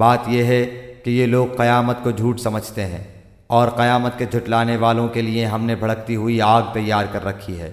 बात यह है कि ये लोग क़यामत को झूठ समझते हैं और क़यामत के झुटलाने वालों के लिए हमने भड़कती हुई आग तैयार कर रखी है।